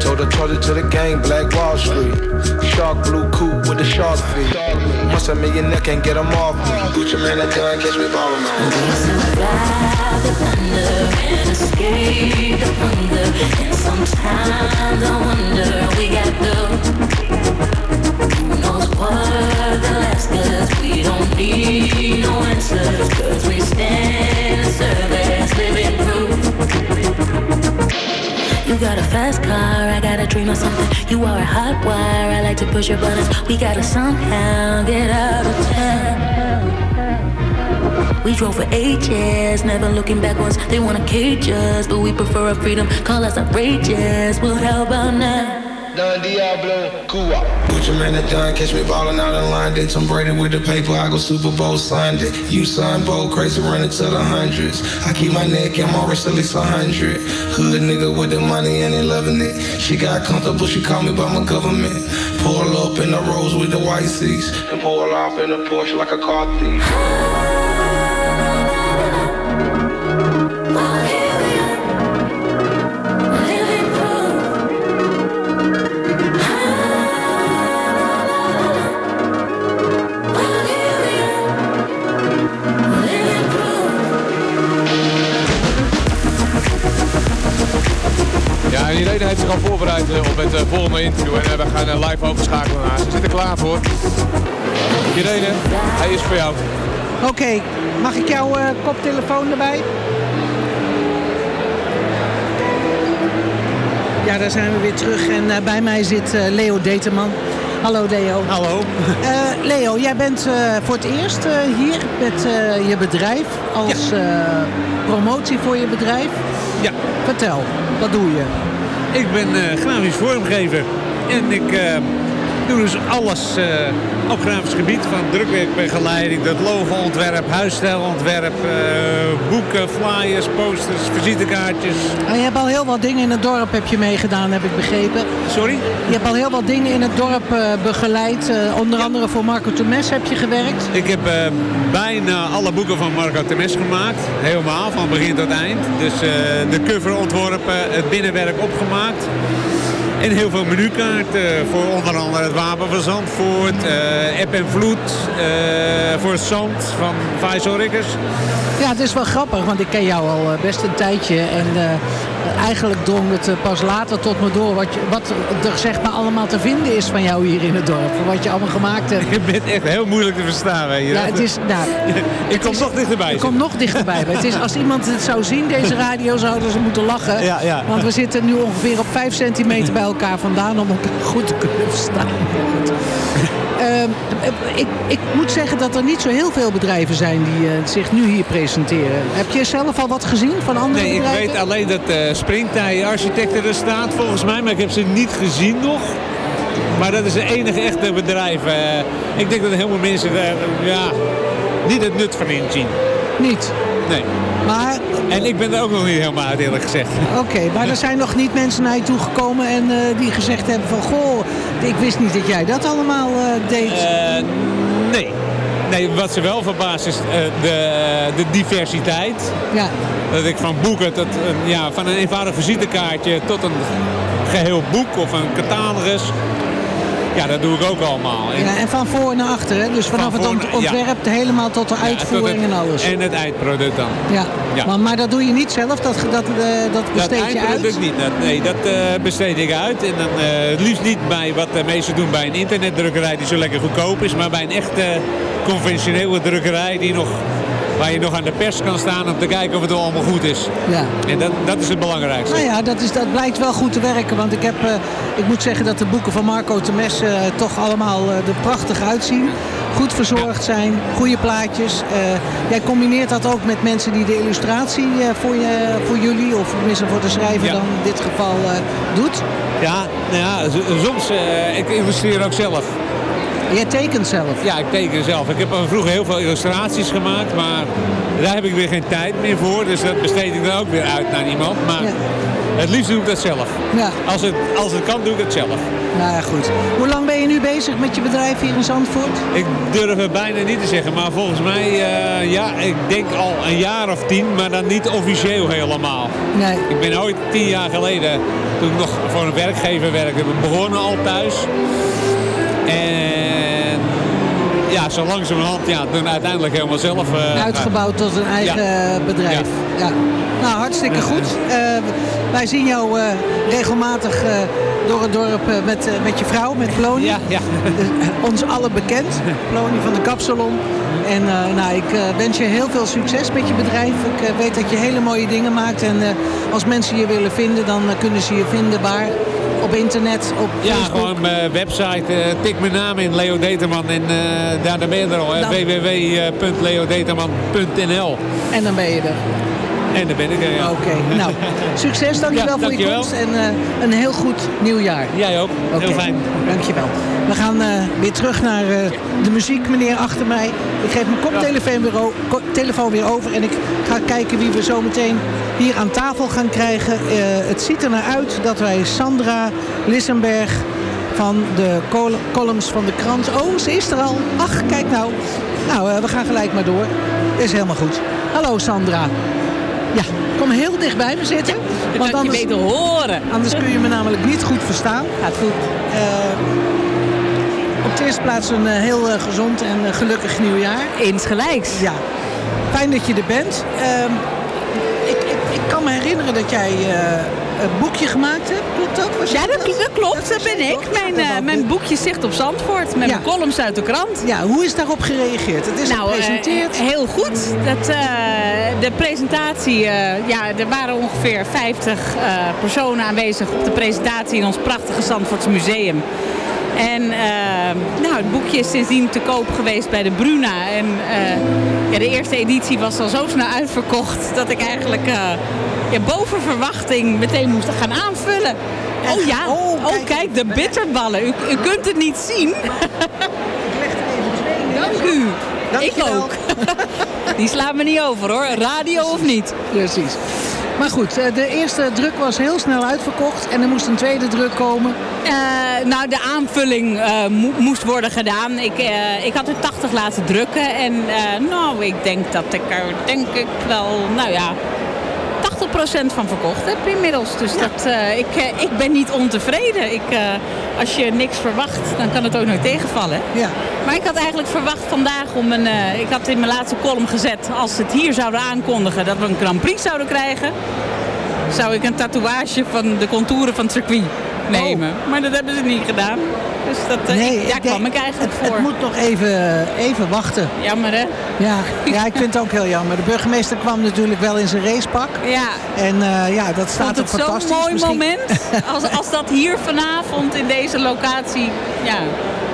Told her, told it to the gang, Black Wall Street. Shark blue coupe with the shark feet. Must have made your neck and get them off me. Gucci man, that gun catch me ballin' man. We survive the thunder and escape the hunger. And sometimes I wonder we got the who knows what the last cause we don't need no answers cause we stand and serve as living proof. You got a fast car, I got a dream of something. You are a hot wire, I like to push your buttons. We gotta somehow get out of town. We drove for ages, never looking backwards. They wanna cage us, but we prefer our freedom. Call us outrageous, well, how about now? Don Diablo, Cuba. Gucci man, that done catch me ballin' out in line. Did Tom Brady with the paper, I go Super Bowl it. You signed bold, crazy running to the hundreds. I keep my neck and my wrist at least a hundred. Hood nigga with the money and they loving it. She got comfortable, she called me by my government. Pull up in the rose with the white seats. And pull off in a Porsche like a car thief. Ja, en Irene heeft zich al voorbereid eh, op het eh, volgende interview. En eh, we gaan live overschakelen naar. Ze zit er klaar voor. Irene, hij is voor jou. Oké, mag ik jouw eh, koptelefoon erbij? Ja, daar zijn we weer terug. En eh, bij mij zit eh, Leo Determan. Hallo Leo. Hallo. Eh, Leo, jij bent eh, voor het eerst eh, hier met eh, je bedrijf als eh, promotie voor je bedrijf. Ja, Vertel, wat doe je? Ik ben eh, grafisch vormgever. En ik eh, doe dus alles eh, op grafisch gebied. Van drukwerkbegeleiding, dat logoontwerp, huisstijlontwerp, eh, boeken, flyers, posters, visitekaartjes. Je hebt al heel wat dingen in het dorp heb je meegedaan, heb ik begrepen. Sorry? Je hebt al heel wat dingen in het dorp eh, begeleid. Onder andere voor Marco Temes heb je gewerkt. Ik heb bijna alle boeken van Marco Temes gemaakt. Helemaal, van begin tot eind. Dus de cover ontworpen, het binnenwerk opgemaakt. En heel veel menukaarten voor onder andere het Wapen van Zandvoort, eh App en Vloed, eh, voor het Zand van Faisal Rikkers. Ja, het is wel grappig, want ik ken jou al eh, best een tijdje. En eh, eigenlijk drong het eh, pas later tot me door wat, je, wat er zeg maar allemaal te vinden is van jou hier in het dorp. Wat je allemaal gemaakt hebt. Je bent echt heel moeilijk te verstaan, je. Ja, het is, nou, Ik kom nog dichterbij. het komt nog dichterbij. Het is, als iemand het zou zien, deze radio, zouden ze moeten lachen. Ja, ja. Want we zitten nu ongeveer op 5 centimeter bij elkaar vandaan om elkaar goed te kunnen verstaan. Ehm, ik, ik moet zeggen dat er niet zo heel veel bedrijven zijn die eh, zich nu hier presenteren. Heb je zelf al wat gezien van andere Nee, ik bedrijven? weet alleen dat eh Springtij Architecten er staat volgens mij, maar ik heb ze niet gezien nog. Maar dat is het enige echte bedrijf. eh. ik denk dat heel veel mensen daar ja, niet het nut van inzien. Niet. Nee. Maar En ik ben er ook nog niet helemaal uit, eerlijk gezegd. Oké, maar er zijn nog niet mensen naar je toegekomen en eh, die gezegd hebben van... Goh, ik wist niet dat jij dat allemaal eh, deed. Eh, nee. Nee, wat ze wel verbaast is eh, de, de diversiteit. ja. Dat ik van boeken tot ja, van een eenvoudig visitekaartje tot een geheel boek of een catalogus. Ja, dat doe ik ook allemaal. En- ja, en van voor naar achter, hè? Dus vanaf Van het ont- ja. ontwerp helemaal tot de ja, uitvoering tot het- en alles. En het eindproduct dan. ja. Maar, maar dat doe je niet zelf, dat, dat, eh, dat Dat besteed je uit? eindproduct niet. Dat, nee, dat eh, besteed ik uit. En dan eh, het liefst niet bij wat de meesten doen bij een internetdrukkerij die zo lekker goedkoop is. Maar bij een echte conventionele drukkerij die nog, waar je nog aan de pers kan staan om te kijken of het allemaal goed is. Ja. En dat, dat is het belangrijkste. Nou ja, dat, is, dat blijkt wel goed te werken. Want ik, heb, eh, ik moet zeggen dat de boeken van Marco Temes eh, toch allemaal eh, er prachtig uitzien. Goed verzorgd zijn, goede plaatjes. Jij combineert dat ook met mensen die de illustratie voor, je, voor jullie, of tenminste voor de schrijver Ja. dan in dit geval doet. Ja, nou ja, soms, ik illustreer ook zelf. Jij tekent zelf. Ja, ik teken zelf. Ik heb al vroeger heel veel illustraties gemaakt, maar daar heb ik weer geen tijd meer voor. Dus dat besteed ik dan ook weer uit naar iemand. Maar Ja. het liefst doe ik dat zelf. Ja. Als het, als het kan, doe ik het zelf. Nou ja, goed. Hoe lang ben je nu bezig met je bedrijf hier in Zandvoort? Ik durf het bijna niet te zeggen, maar volgens mij, uh, ja, ik denk al een jaar of tien, maar dan niet officieel helemaal. Nee. Ik ben ooit tien jaar geleden, toen ik nog voor een werkgever werkte, begonnen al thuis. Ja, zo langzamerhand, ja, toen uiteindelijk helemaal zelf... Uh, Uitgebouwd tot een eigen bedrijf. Ja. Nou, hartstikke goed. Uh, wij zien jou uh, regelmatig door het dorp met, met je vrouw, met Plony. Ja, ja. ons allen bekend, Plony van de Kapsalon. En uh, nou, ik uh, wens je heel veel succes met je bedrijf. Ik uh, weet dat je hele mooie dingen maakt. En als mensen je willen vinden, dan kunnen ze je vinden waar? Op internet, op Ja, Facebook. gewoon mijn website. tik mijn naam in, Leo Determan. En daar, daar ben je er al. www.leodeterman.nl En dan ben je er. En daar ben ik er, ja. Oké, okay. nou, succes. Dankjewel ja, voor dankjewel. je komst en uh, een heel goed nieuwjaar. Jij ook. Okay. Heel fijn. Dankjewel. We gaan uh, weer terug naar uh, de muziek, meneer achter mij. Ik geef mijn koptelefoon weer, telefoon weer over en ik ga kijken wie we zo meteen hier aan tafel gaan krijgen. het ziet er naar uit dat wij Sandra Lissenberg van de col columns van de krant... Oh, ze is er al. Ach, kijk nou. Nou, we gaan gelijk maar door. Is helemaal goed. Hallo Sandra. Ja, kom heel dicht bij me zitten. Dat want anders, je beter horen. Anders kun je me namelijk niet goed verstaan. Gaat goed. Uh, op de eerste plaats een uh, heel uh, gezond en gelukkig nieuwjaar. Insgelijks. Ja. Fijn dat je er bent. Ehm, ik, ik, ik, kan me herinneren dat jij een boekje gemaakt hebt. Klopt dat? Was ja, dat, dat klopt. Dat ben ik. Mijn, uh, mijn boekje Zicht op Zandvoort. Met ja. mijn columns uit de krant. Ja, hoe is daarop gereageerd? Het is nou, gepresenteerd. Uh, heel goed. Dat, uh, de presentatie, ja, er waren ongeveer 50 personen aanwezig op de presentatie in ons prachtige Zandvoorts museum. En uh, nou, het boekje is sindsdien te koop geweest bij de Bruna. En uh, ja, de eerste editie was al zo snel uitverkocht dat ik eigenlijk uh, ja, boven verwachting meteen moest gaan aanvullen. Oh ja, oh, kijk, oh, kijk de bitterballen. U, u, kunt het niet zien. Ik leg er even twee Dank u. Dank ik ook. Die slaat me niet over hoor, radio of niet. Precies. Maar goed, de eerste druk was heel snel uitverkocht en er moest een tweede druk komen. Uh, nou, de aanvulling uh, mo moest worden gedaan. Ik, uh, ik had er 80 laten drukken en nou, ik denk dat ik er denk ik wel, nou ja, 80% van verkocht heb inmiddels. Dus ja. dat, ik, ik ben niet ontevreden. Ik, als je niks verwacht, dan kan het ook nooit tegenvallen. Ja. Maar ik had eigenlijk verwacht vandaag om een... ik had in mijn laatste column gezet... als ze het hier zouden aankondigen dat we een Grand Prix zouden krijgen... zou ik een tatoeage van de contouren van het circuit nemen. Oh. Maar dat hebben ze niet gedaan. Dus dat, uh, nee, ik, daar kwam ik eigenlijk het, voor. Het moet nog even, even wachten. Jammer hè? Ja, ja, ik vind het ook heel jammer. De burgemeester kwam natuurlijk wel in zijn racepak. Ja. En uh, ja, dat staat er fantastisch. zo'n mooi Misschien... moment. Als, als dat hier vanavond in deze locatie ja,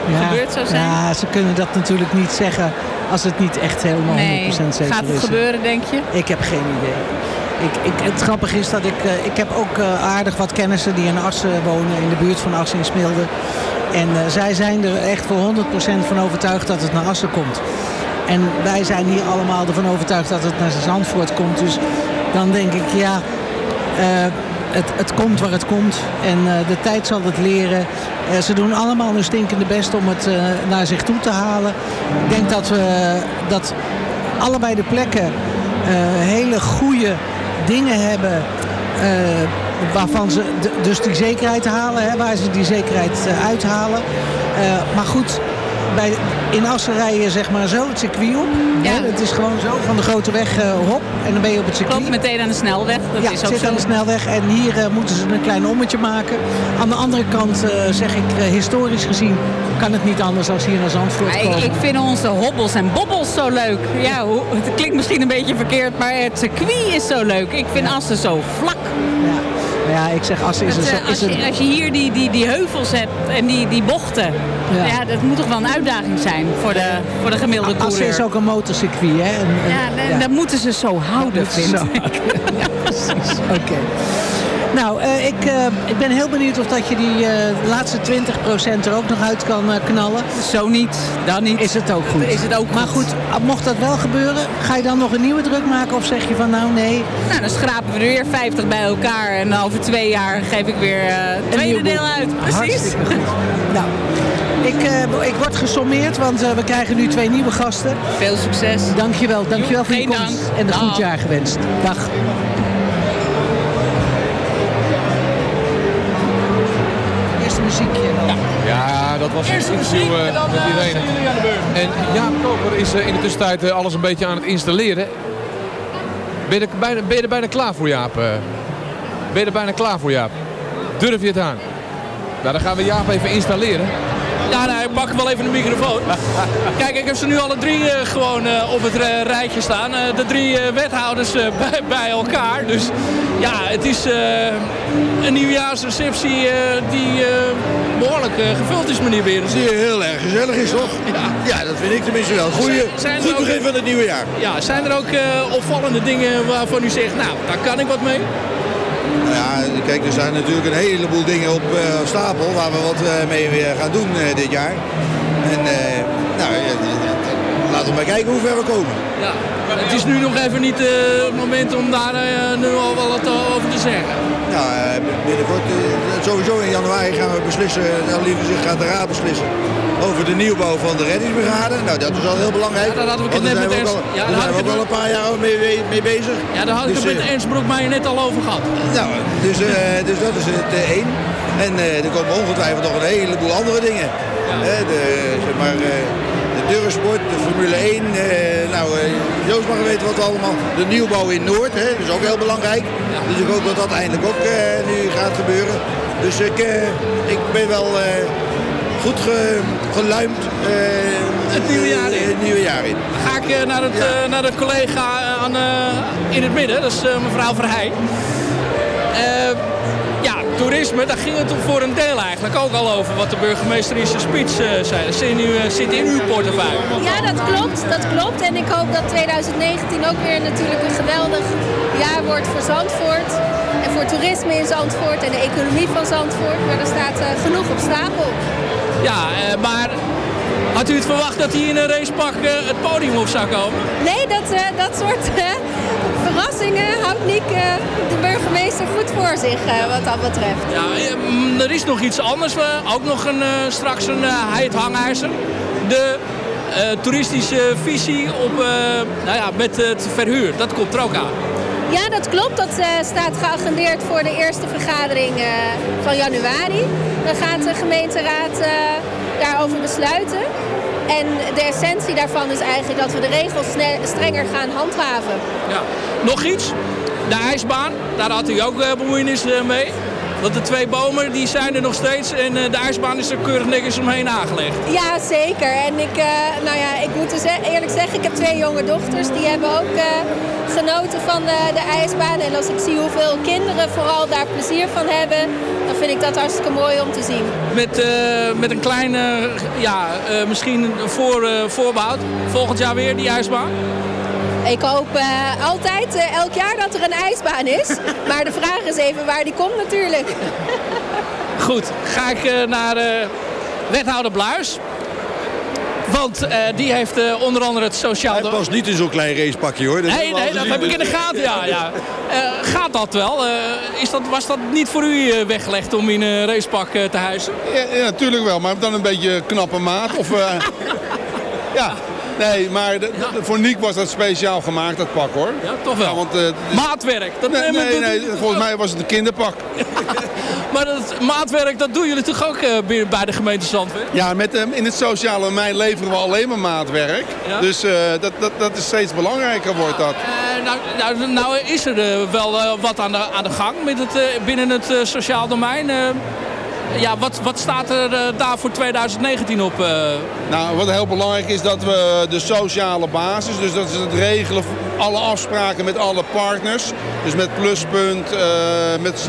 ja, gebeurd zou zijn. Ja, ze kunnen dat natuurlijk niet zeggen als het niet echt helemaal nee. 100% zeker Gaat het is. gebeuren denk je? Ik heb geen idee. Ik, ik, het grappige is dat ik, uh, ik heb ook uh, aardig wat kennissen die in Assen wonen, in de buurt van Assen in Smilde. En uh, zij zijn er echt voor 100% van overtuigd dat het naar Assen komt. En wij zijn hier allemaal ervan overtuigd dat het naar Zandvoort komt. Dus dan denk ik, ja, het, het komt waar het komt. En de tijd zal het leren. ze doen allemaal hun stinkende best om het naar zich toe te halen. Ik denk dat we dat allebei de plekken hele goede dingen hebben uh, waarvan ze dus die zekerheid halen, hè, waar ze die zekerheid uh, uithalen. Uh, maar goed, bij, in Assen rijden zeg maar zo het circuit op. Ja. Hè, het is gewoon zo van de grote weg hop en dan ben je op het circuit. Klopt, meteen aan de snelweg. Dat ja, is ook zit zo. aan de snelweg en hier moeten ze een klein ommetje maken. Aan de andere kant zeg ik historisch gezien kan het niet anders als hier naar Zandvoort komen. Ik, ik vind onze hobbels en bobbels zo leuk. Ja, het klinkt misschien een beetje verkeerd, maar het circuit is zo leuk. Ik vind Assen zo vlak. Ja. Ja, ik zeg Assen is, het, een, als, je, hier die, die, die heuvels hebt en die, die bochten. Ja. ja. dat moet toch wel een uitdaging zijn voor de, voor de gemiddelde coureur. Assen is ook een motorcircuit, hè? Ja, ja, dat moeten ze zo houden, vind ik. ja, precies. Oké. Okay. Nou, uh, ik, uh, ik ben heel benieuwd of dat je die uh, laatste 20% er ook nog uit kan knallen. Zo niet, dan niet. Is het ook goed. Is het ook maar goed, mocht dat wel gebeuren, ga je dan nog een nieuwe druk maken of zeg je van nou nee? Nou, dan schrapen we er weer 50 bij elkaar en over twee jaar geef ik weer het tweede deel uit. Precies. Goed. nou, ik, uh, ik word gesommeerd, want uh, we krijgen nu twee nieuwe gasten. Veel succes. Dankjewel, dankjewel voor je komst. Dank. En een goed jaar gewenst. Dag. Ja. dat was een interview uh, met Irene. En Jaap Koper is in de tussentijd alles een beetje aan het installeren. Ben je, er bijna, ben je er bijna klaar voor, Jaap? Ben je er bijna klaar voor, Jaap? Durf je het aan? Nou, dan gaan we Jaap even installeren. Ja, nou, ik pak wel even de microfoon. Kijk, ik heb ze nu alle drie uh, gewoon uh, op het uh, rijtje staan. de drie wethouders bij, bij, elkaar. Dus ja, het is een nieuwjaarsreceptie die behoorlijk gevuld is, meneer Berens. Die heel erg gezellig is, toch? Ja, ja dat vind ik tenminste wel. Goeie, zijn, goed begin van het nieuwe jaar. Ja, zijn er ook opvallende dingen waarvan u zegt, nou, daar kan ik wat mee? Nou ja, kijk, er zijn natuurlijk een heleboel dingen op uh, stapel waar we wat uh, mee gaan doen uh, dit jaar. En nou, laten we maar kijken hoe ver we komen. Ja, het is nu nog even niet het moment om daar nu al wel wat over te zeggen. Ja, binnenkort, sowieso in januari gaan we beslissen, nou, liever zich gaat de raad beslissen over de nieuwbouw van de reddingsbrigade. Nou, dat is al heel belangrijk. Ja, daar hadden we het net met Ernst... Al, ja, daar zijn we ook al een paar jaar mee, mee bezig. Ja, daar had ik dus, het met Ernst Broekmeijer net al over gehad. Nou, dus, uh, dus dat is het uh, één. En er komen ongetwijfeld nog een heleboel andere dingen. Ja. de, zeg maar, de dursport, de Formule 1. nou, Joost mag weten wat allemaal. De nieuwbouw in Noord, hè, dat is ook heel belangrijk. Dus ik hoop dat dat eindelijk ook nu gaat gebeuren. Dus ik, ik ben wel goed ge, geluimd uh, het nieuwe jaar in. Het nieuwe jaar in. Dan ga ik naar, het, ja. naar de collega aan, in het midden, dat is mevrouw Verheij. Toerisme, daar ging het voor een deel eigenlijk ook al over wat de burgemeester in zijn speech zei. Dat zit, nu, zit in uw portefeuille. Ja, dat klopt, dat klopt. En ik hoop dat 2019 ook weer natuurlijk een geweldig jaar wordt voor Zandvoort. En voor toerisme in Zandvoort en de economie van Zandvoort. Maar er staat genoeg op stapel. Ja, maar had u het verwacht dat hij in een racepak het podium op zou komen? Nee, dat, dat soort verrassingen houdt Niek, de burgemeester, goed voor zich wat dat betreft. Ja, er is nog iets anders. ook nog een, straks een heid hangijzer. De toeristische visie op, nou ja, met het verhuur. Dat komt er ook aan. Ja, dat klopt. Dat uh, staat geagendeerd voor de eerste vergadering van januari. Dan gaat de gemeenteraad daarover besluiten. En de essentie daarvan is eigenlijk dat we de regels strenger gaan handhaven. Ja. Nog iets? De ijsbaan, daar had u ook bemoeienis mee. Want de twee bomen die zijn er nog steeds en de ijsbaan is er keurig netjes omheen aangelegd. Ja, zeker. En ik, nou ja, ik moet dus eerlijk zeggen, ik heb twee jonge dochters. Die hebben ook genoten van de, de ijsbaan. En als ik zie hoeveel kinderen vooral daar plezier van hebben, dan vind ik dat hartstikke mooi om te zien. Met, uh, met een kleine, ja, uh, misschien voor, uh, voorbehoud. Volgend jaar weer die ijsbaan? Ik hoop altijd, elk jaar, dat er een ijsbaan is. maar de vraag is even waar die komt natuurlijk. Goed, ga ik naar wethouder Bluis. Want uh, die heeft uh, onder andere het sociaal... Hij past niet in zo'n klein racepakje hoor. Dat nee, nee dat heb ik in de gaten, ja. ja. Uh, gaat dat wel? is dat, was dat niet voor u weggelegd om in een racepak te huizen? Ja, ja, natuurlijk wel, maar dan een beetje knappe maat. Of, ja, Nee, maar de, de, voor Niek was dat speciaal gemaakt, dat pak hoor. Ja, toch wel. Ja, want, uh, maatwerk. Dat, nee, nee, nee, volgens mij was het een kinderpak. maar dat maatwerk, dat doen jullie toch ook uh, bij de gemeente Zandvoort? Ja, met, uh, in het sociale domein leveren we alleen maar maatwerk. Ja? Dus dat, dat, dat is steeds belangrijker wordt dat. nou, nou, nou, is er wel wat aan de, aan de gang met het, binnen het sociaal domein ja, wat, wat staat er uh, daar voor 2019 op? Uh? Nou, wat heel belangrijk is dat we de sociale basis, dus dat is het regelen van alle afspraken met alle partners. Dus met Pluspunt, uh, met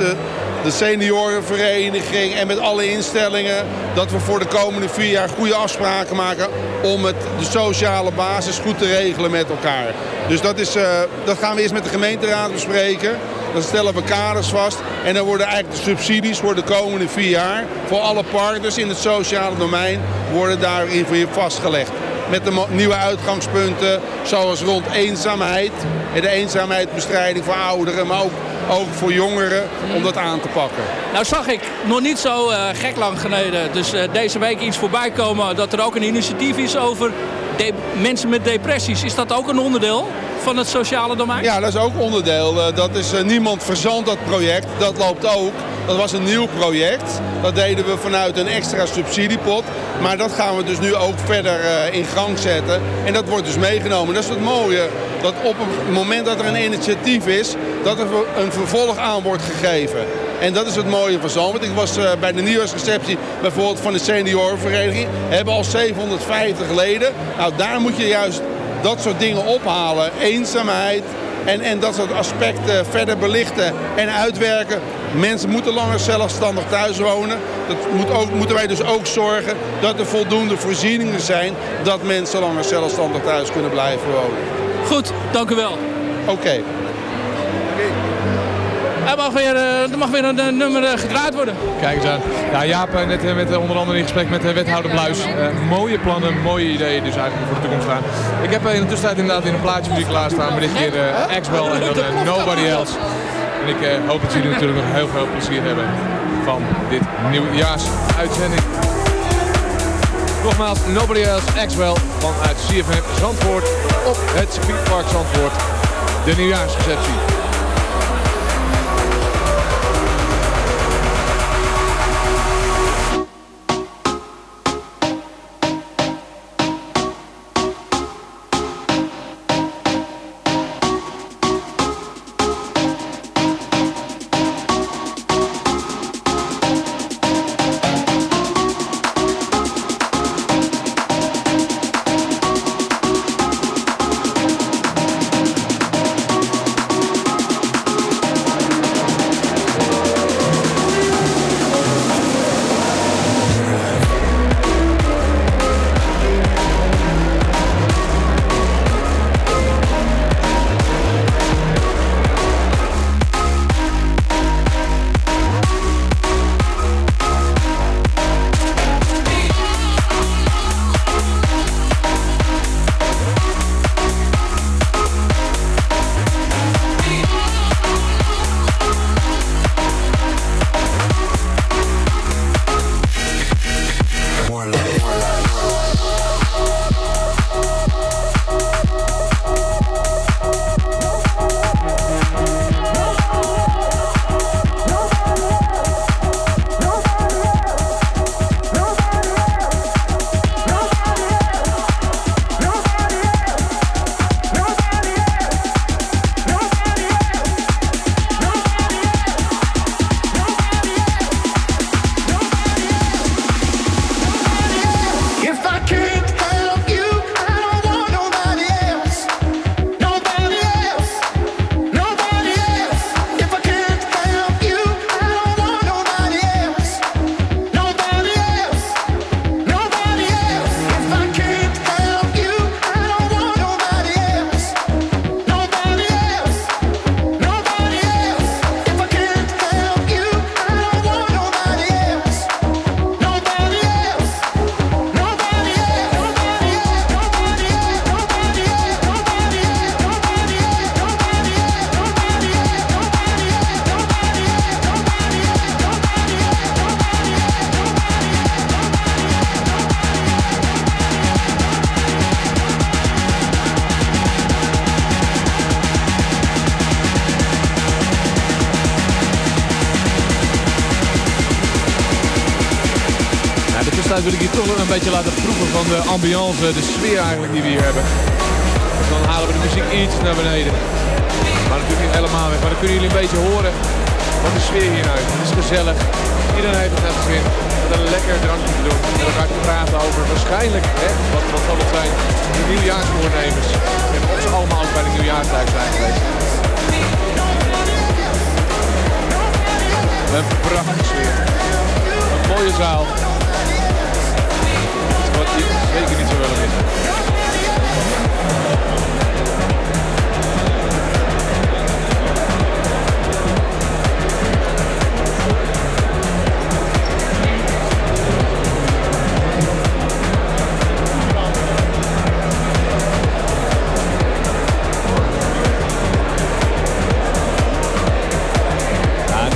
de seniorenvereniging en met alle instellingen. Dat we voor de komende vier jaar goede afspraken maken om het, de sociale basis goed te regelen met elkaar. Dus dat, is, dat gaan we eerst met de gemeenteraad bespreken. Dan stellen we kaders vast. En dan worden eigenlijk de subsidies voor de komende vier jaar... voor alle partners in het sociale domein worden daarin vastgelegd met de nieuwe uitgangspunten zoals rond eenzaamheid. En de eenzaamheidsbestrijding voor ouderen, maar ook, ook voor jongeren om dat aan te pakken. Nou zag ik nog niet zo uh, gek lang geleden, dus uh, deze week iets voorbij komen dat er ook een initiatief is over mensen met depressies. Is dat ook een onderdeel? van het sociale domein? Ja, dat is ook onderdeel. Uh, dat is uh, Niemand Verzand, dat project. Dat loopt ook. Dat was een nieuw project. Dat deden we vanuit een extra subsidiepot. Maar dat gaan we dus nu ook verder uh, in gang zetten. En dat wordt dus meegenomen. Dat is het mooie. Dat op het moment dat er een initiatief is, dat er een vervolg aan wordt gegeven. En dat is het mooie van Zalvoort. Ik was uh, bij de nieuwjaarsreceptie bijvoorbeeld van de seniorenvereniging. We hebben al 750 leden. Nou, daar moet je juist dat soort dingen ophalen. Eenzaamheid, en, en dat soort aspecten verder belichten en uitwerken. Mensen moeten langer zelfstandig thuis wonen. Dat moet ook, moeten wij dus ook zorgen dat er voldoende voorzieningen zijn... dat mensen langer zelfstandig thuis kunnen blijven wonen. Goed, dank u wel. Oké. Er mag weer, er mag weer een nummer gedraaid worden. Kijk eens aan. Ja, Jaap, net met, onder andere in gesprek met wethouder Bluis. Mooie plannen, mooie ideeën dus eigenlijk voor de toekomst staan. Ik heb in de tussentijd inderdaad in een plaatje muziek klaarstaan. Maar dit keer uh, Axwell en dan Nobody Else. En ik hoop dat jullie natuurlijk nog heel veel plezier hebben van dit nieuwjaarsuitzending. Nogmaals, Nobody Else, Axwell vanuit CFM Zandvoort op het circuitpark Zandvoort. De nieuwjaarsreceptie. Wil ik je toch een beetje laten proeven van de ambiance, de sfeer eigenlijk die we hier hebben. dan halen we de muziek iets naar beneden. Maar natuurlijk niet helemaal weg. Maar dan kunnen jullie een beetje horen wat de sfeer hier uit. Het is gezellig. Iedereen heeft het net zin. Met een lekker drankje te doen. Elkaar te praten over waarschijnlijk, hè, wat, wat zal het zijn, de. En of allemaal ook bij de zijn geweest. Een prachtige sfeer. Een mooie zaal zeker niet zo willen winnen.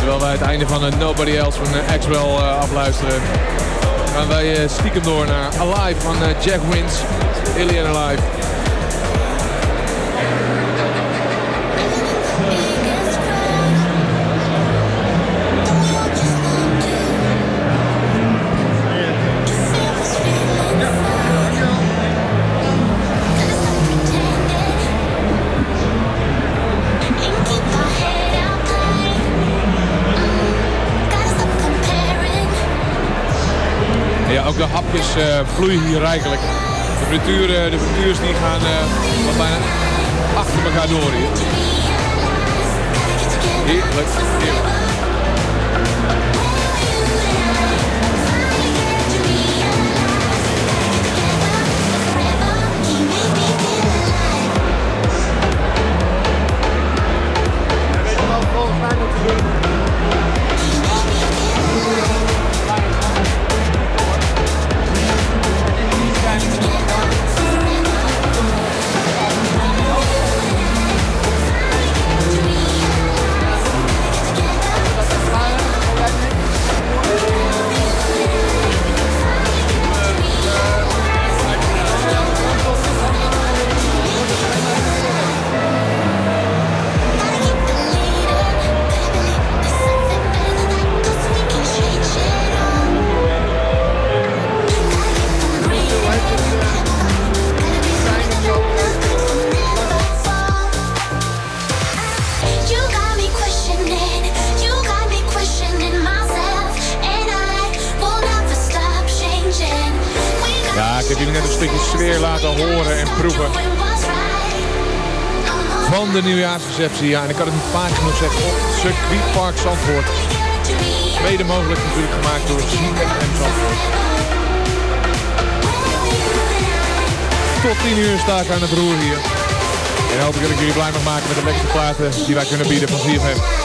Terwijl wij het einde van eh, Nobody Else van eh, Axwell eh, afluisteren Gaan wij stiekem door naar Alive van Jack Wins. Alien Alive. Ook de hapjes uh, vloeien hier rijkelijk. De, frituur, uh, de frituurs die gaan uh, bijna achter elkaar door hier. Heerlijk, heerlijk. Ja, en ik kan het niet vaak genoeg zeggen op circuitpark Zandvoort. Mede mogelijk natuurlijk gemaakt door CFM Zandvoort. Tot 10 uur sta ik aan het roer hier. En hoop ik dat ik jullie blij mag maken met de lekkerste platen die wij kunnen bieden van CFM.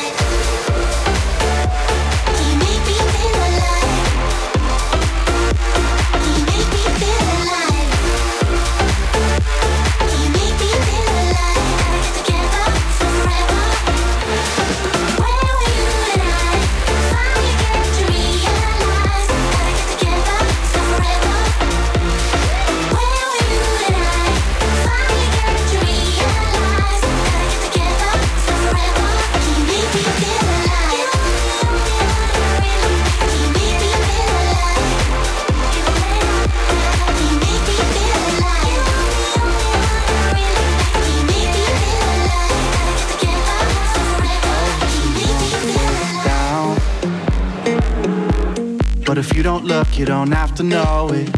You don't have to know it.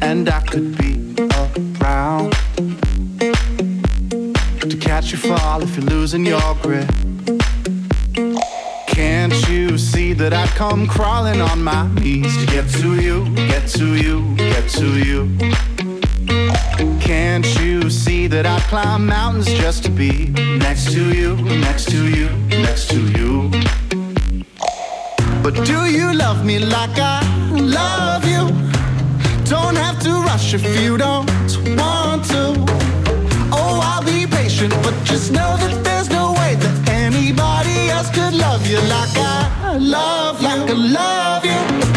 And I could be around to catch you fall if you're losing your grip. Can't you see that I'd come crawling on my knees to get to you, get to you, get to you? Can't you see that I'd climb mountains just to be next to you, next to you, next to you? But do you love me like I love you? Don't have to rush if you don't want to. Oh, I'll be patient, but just know that there's no way that anybody else could love you like I love like I love you.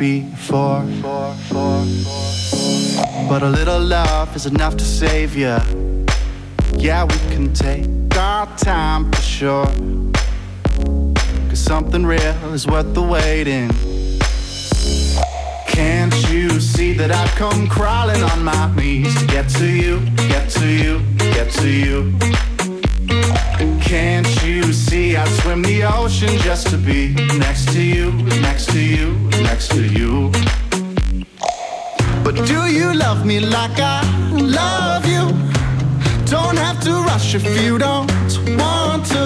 Before. But a little love is enough to save you. Yeah, we can take our time for sure. Cause something real is worth the waiting. Can't you see that I've come crawling on my knees to get to you, get to you, get to you? Can't you see I'd swim the ocean just to be next to you, next to you, next to you? But do you love me like I love you? Don't have to rush if you don't want to.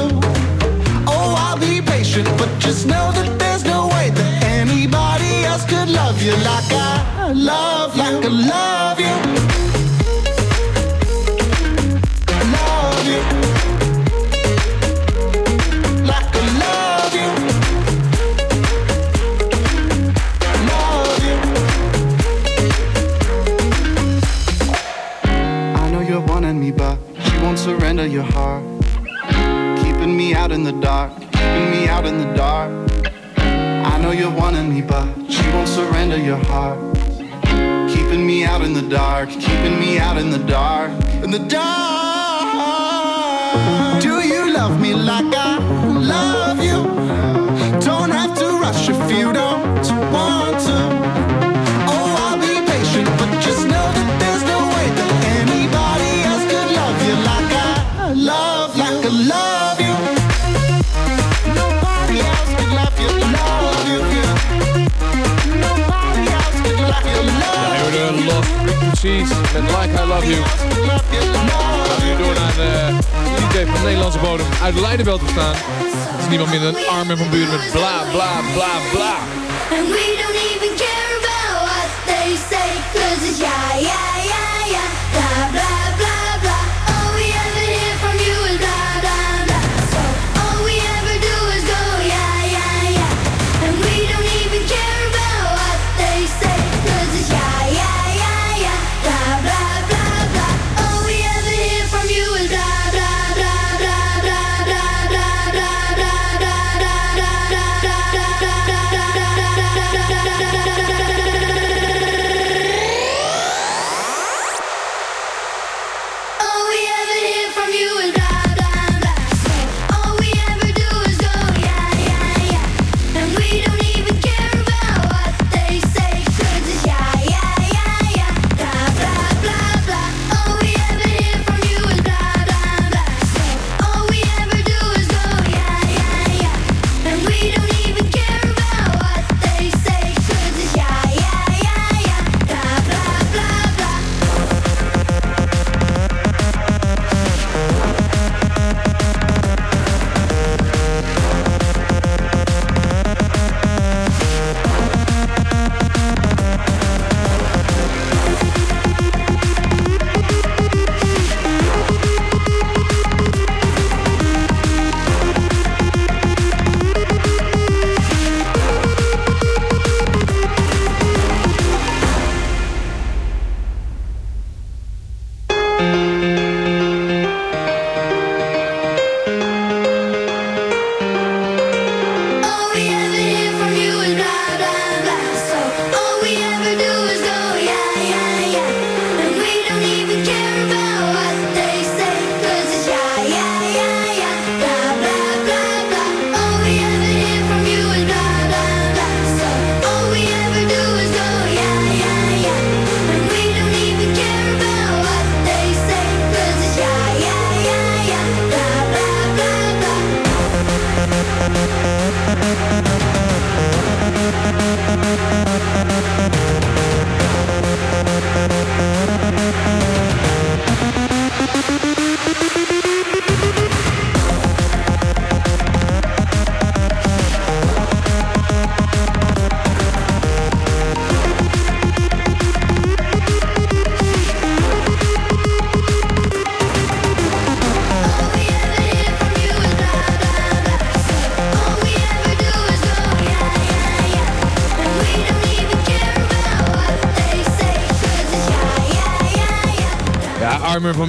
Oh, I'll be patient, but just know that there's no way that anybody else could love you like I love you, like I love you. of your heart. Keeping me out in the dark, keeping me out in the dark. I know you're wanting me, but you won't surrender your heart. Keeping me out in the dark, keeping me out in the dark, in the dark. Do you love me like I? Frequencies met Like I Love You. you, We gaan nu door naar de DJ van Nederlandse bodem uit Leidenbel te staan. Het is niemand minder dan Armin van Buren met bla bla bla bla. And we don't even care about what they say Cause it's yeah, yeah, yeah, yeah Blah, blah,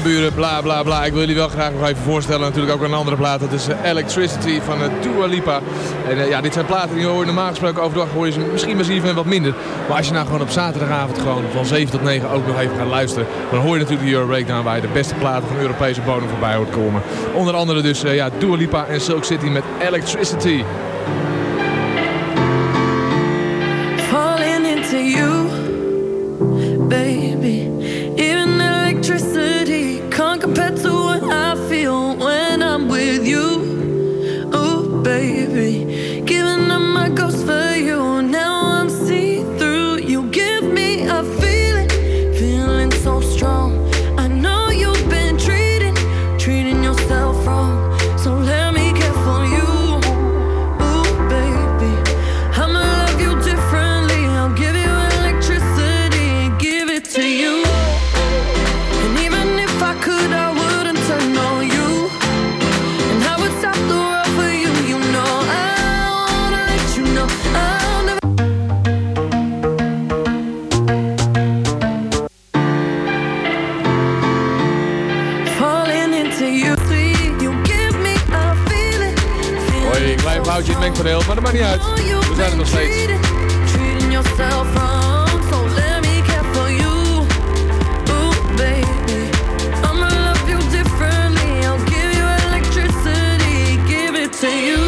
Bla bla bla. Ik wil jullie wel graag nog even voorstellen. Natuurlijk ook een andere plaat. Dat is eh, Electricity van uh, Dua Lipa. En eh, ja, dit zijn platen die hoor je normaal gesproken overdag hoor je ze misschien maar zien wat minder. Maar als je nou gewoon op zaterdagavond gewoon van 7 tot 9 ook nog even gaat luisteren. Dan hoor je natuurlijk de Euro Breakdown waar je de beste platen van Europese bodem voorbij hoort komen. Onder andere dus eh, ja, Dua Lipa en Silk City met Electricity. into you, Well, wanna manny out? We're not the same. Treat yourself on, so let me care for you. Oh baby, I'm gonna love you differently. I'll give you electricity. Give it to you.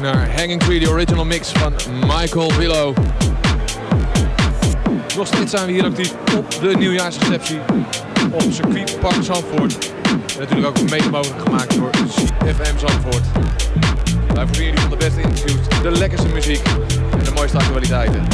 naar Hanging Tree, de original mix van Michael Willow. Nog steeds zijn we hier actief op de nieuwjaarsreceptie op circuit Park Zandvoort. Natuurlijk ook mede mogelijk gemaakt door FM Zandvoort. Wij voorzien jullie van de beste interviews, de lekkerste muziek en de mooiste actualiteiten.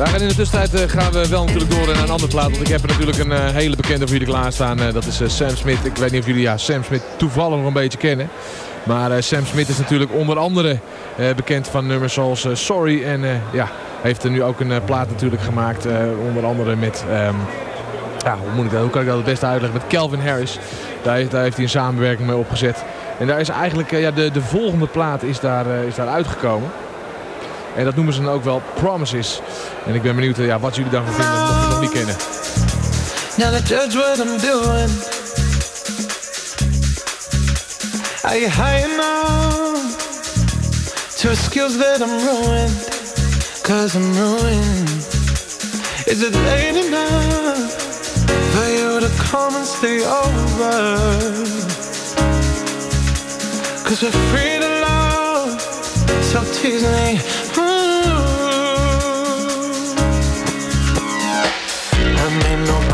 We gaan in de tussentijd eh, gaan we wel natuurlijk door naar een andere plaat. Want ik heb er natuurlijk een eh, hele bekende voor jullie klaarstaan. Eh, dat is Sam Smith. Ik weet niet of jullie ja, Sam Smith toevallig nog een beetje kennen. Maar Sam Smith is natuurlijk onder andere bekend van nummers zoals Sorry. En ja, heeft er nu ook een plaat natuurlijk gemaakt. onder andere met... ehm, ja, hoe, moet ik dat, hoe kan ik dat het beste uitleggen? Met Calvin Harris. Daar heeft, daar heeft hij een samenwerking mee opgezet. En daar is eigenlijk, ja, de, de volgende plaat is daar, is daar uitgekomen. En dat noemen ze dan ook wel Promises. En ik ben benieuwd eh, ja, wat jullie daarvan vinden, mocht je het nog niet kennen. Now to judge what I'm doing. Are you high enough to skills that I'm ruined? Cause I'm ruined. Is it late enough for you to come and stay over? Cause we're free to love, so tease me.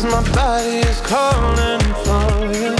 Cause my body is calling for you,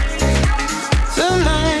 You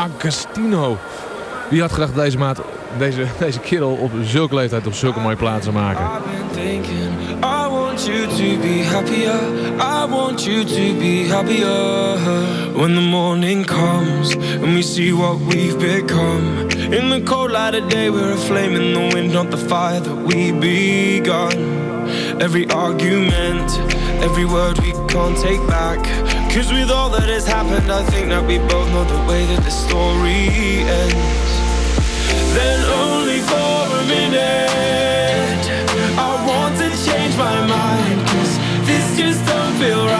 Agostino. Wie had gedacht dat deze maat, deze, deze kerel op zulke leeftijd op zulke mooie plaatsen maken. you to be happier. I want you to be happier. When the morning comes And we see what we've become. In the cold light of day We're a flame in the wind Not the fire that we begun. Every argument Every word we can't take back Cause with all that has happened I think that we both know the way that the story ends. Then only for a minute I want to change my mind. Cause this just don't feel right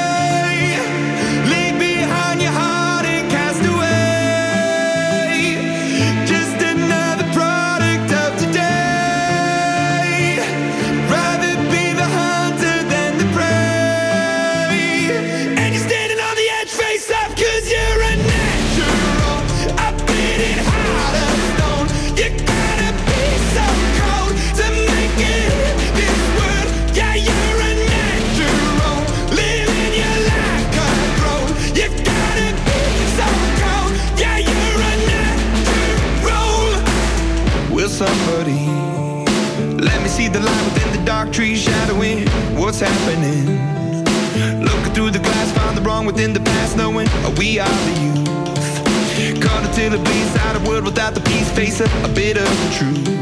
within the past, knowing we are the youth. Caught until it bleeds out of world without the peace, facing a bit of the truth.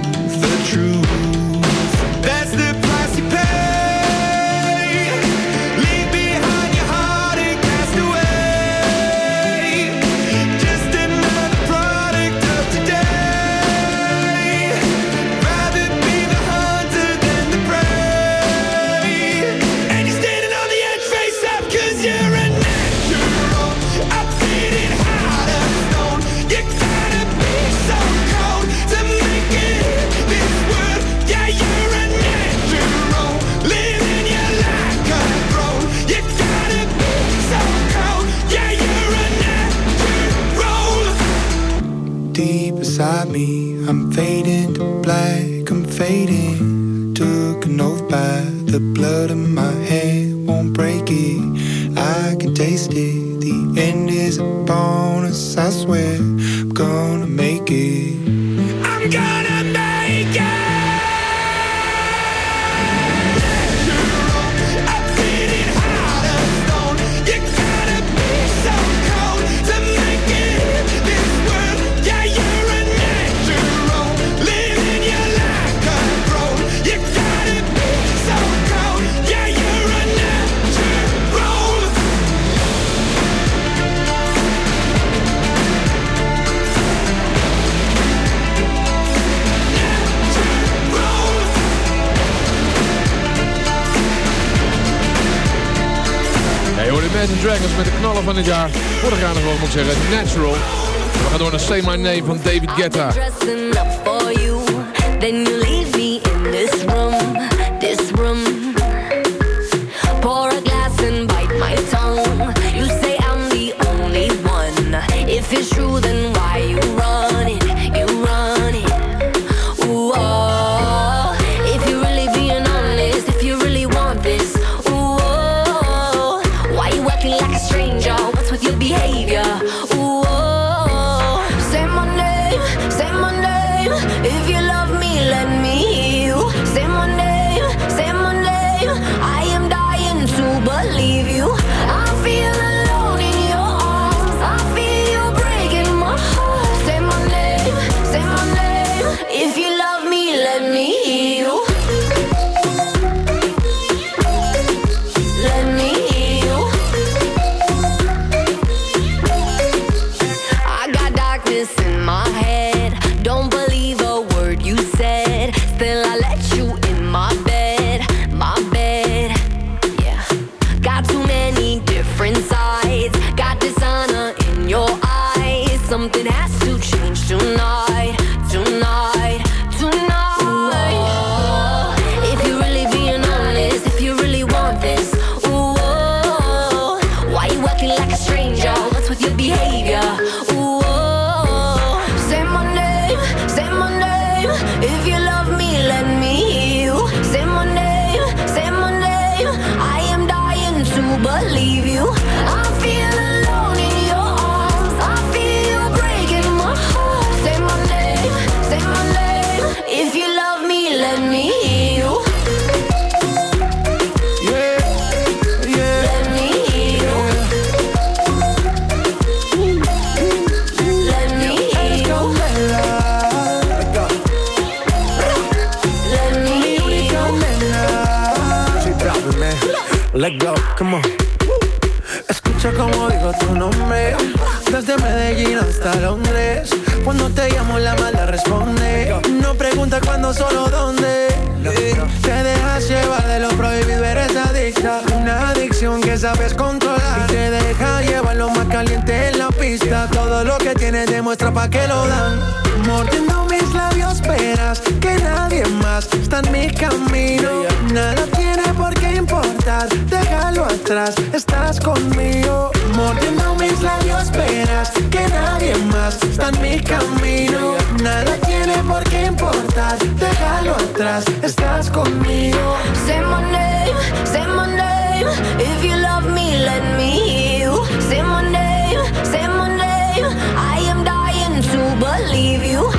Dragons met de knallen van het jaar. Vorig we nog wel, moet zeggen, Natural. We gaan door naar Say My Name van David Guetta. yo. Escucha como digo tu nombre, desde Medellín hasta Londres. Cuando te llamo la mala responde, no pregunta cuándo, solo dónde te dejas llevar de lo prohibido, eres adicta. Una adicción que sabes controlar. Y te deja llevar lo más caliente en la pista. Todo lo que tienes demuestra pa' que lo dan. Mordiendo mis labios, verás que nadie más está en mi camino. Nada tiene por qué importar, déjalo atrás, estás conmigo. Mordiendo mis labios, verás que nadie más está en mi camino. Nada tiene por qué importas, déjalo atrás, estás conmigo. Say my name, say my name, if you love me, let me hear you. Say my name, say my name, I am dying to believe you.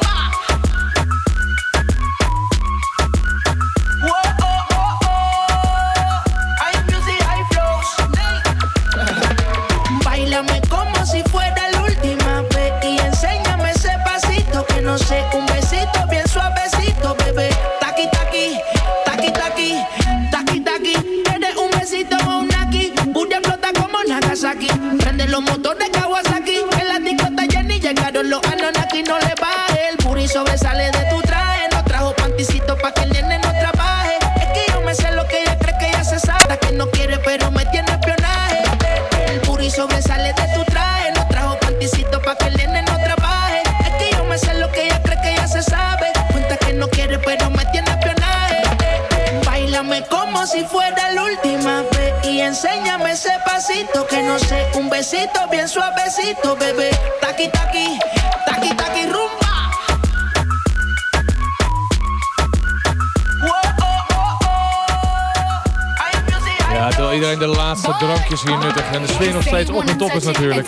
drankjes hier nuttig. En de sfeer nog steeds op en top is natuurlijk.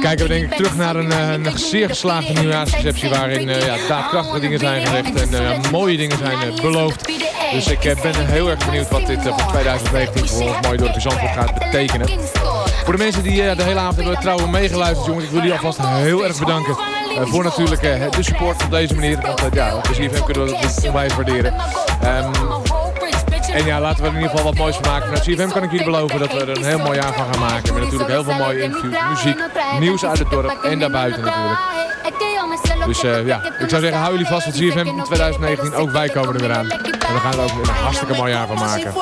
Kijken we denk ik terug naar een, eh, zeer geslaagde nieuwjaarsreceptie... waarin eh, ja, daadkrachtige dingen zijn gezegd en eh, mooie dingen zijn beloofd. Dus ik ben heel erg benieuwd wat dit voor 2019 voor ons mooi door de Zandvoort gaat betekenen. Voor de mensen die de hele avond hebben trouwen meegeluisterd, jongens, ik wil jullie alvast heel erg bedanken. Voor natuurlijk de support op deze manier. Want uh, ja, op de kunnen we onwijs waarderen. Ehm, en ja, laten we er in ieder geval wat moois van maken. Vanuit CFM kan ik jullie beloven dat we er een heel mooi jaar van gaan maken. Met natuurlijk heel veel mooie interviews, muziek, nieuws uit het dorp en daarbuiten natuurlijk. Dus eh, ja, ik zou zeggen, hou jullie vast, want CFM 2019, ook wij komen er weer aan. En we gaan er ook een hartstikke mooi jaar van maken.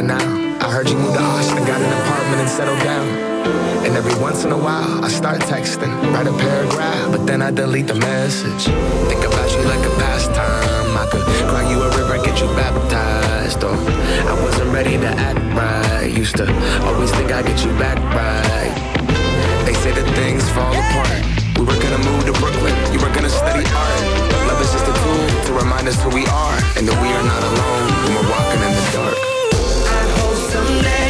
At now? I heard you moved to Austin, got an apartment and settled down. And every once in a while, I start texting, write a paragraph, but then I delete the message. Think about you like a pastime. I could cry you a river, get you baptized. Or I wasn't ready to act right. Used to always think I'd get you back right. They say that things fall apart. We were gonna move to Brooklyn, you were gonna study art. Love is just a tool to remind us who we are and that we are not alone when we're walking in the dark. Someday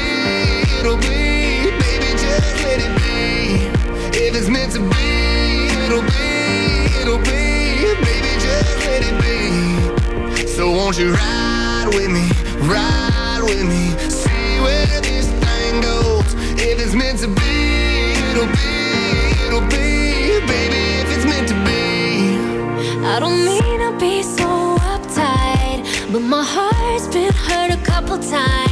it'll be Baby, just let it be. So won't you ride with me, ride with me? See where this thing goes. If it's meant to be, it'll be, it'll be. Baby, if it's meant to be. I don't mean to be so uptight But my heart's been hurt a couple times.